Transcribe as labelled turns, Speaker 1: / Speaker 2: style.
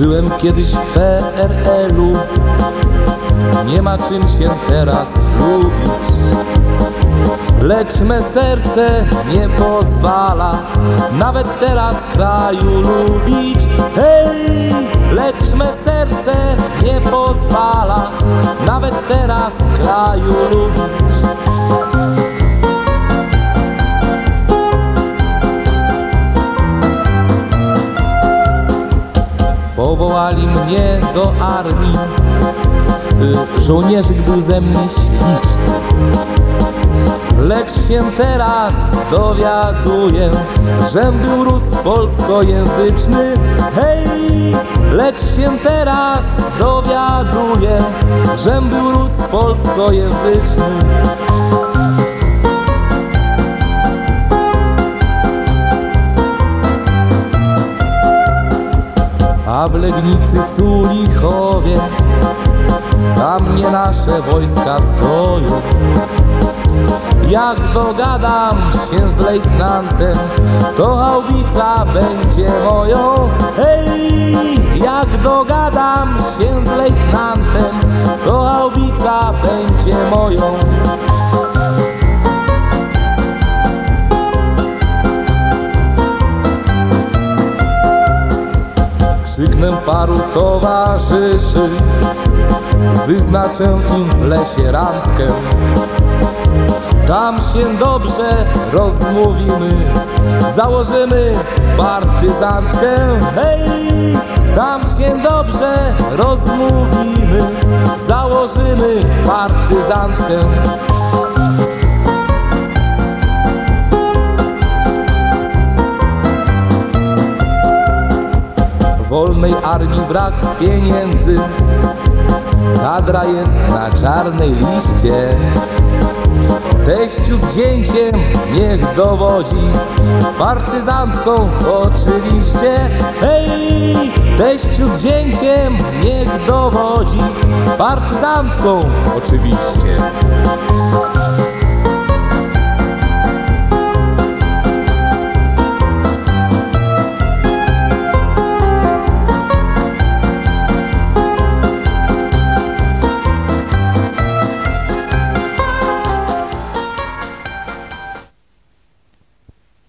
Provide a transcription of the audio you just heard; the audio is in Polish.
Speaker 1: Żyłem kiedyś w PRL-u Nie ma czym się teraz lubić. Lecz me serce nie pozwala Nawet teraz kraju lubić. Hej! Lecz me serce nie pozwala Nawet teraz kraju lubić Powołali mnie do armii. Żołnierzyk był ze mnie śliczny. Lecz się teraz dowiaduję Żem był Rus polskojęzyczny. Hej! Lecz się teraz dowiaduję Żem był Rus polskojęzyczny A w Legnicy Sulichowie Tam nie nasze wojska stoją Jak dogadam się z lejtnantem To haubica będzie moją Hej! Jak dogadam się z lejtnantem To haubica będzie moją Krzyknę paru towarzyszy Wyznaczę im w lesie randkę. Tam się dobrze rozmówimy Założymy partyzantkę. Hej! Tam się dobrze rozmówimy Założymy partyzantkę wolnej armii brak pieniędzy. Kadra jest na czarnej liście. Teściu z zięciem niech dowodzi. Partyzantką oczywiście. Hej! Teściu z zięciem niech dowodzi. Partyzantką oczywiście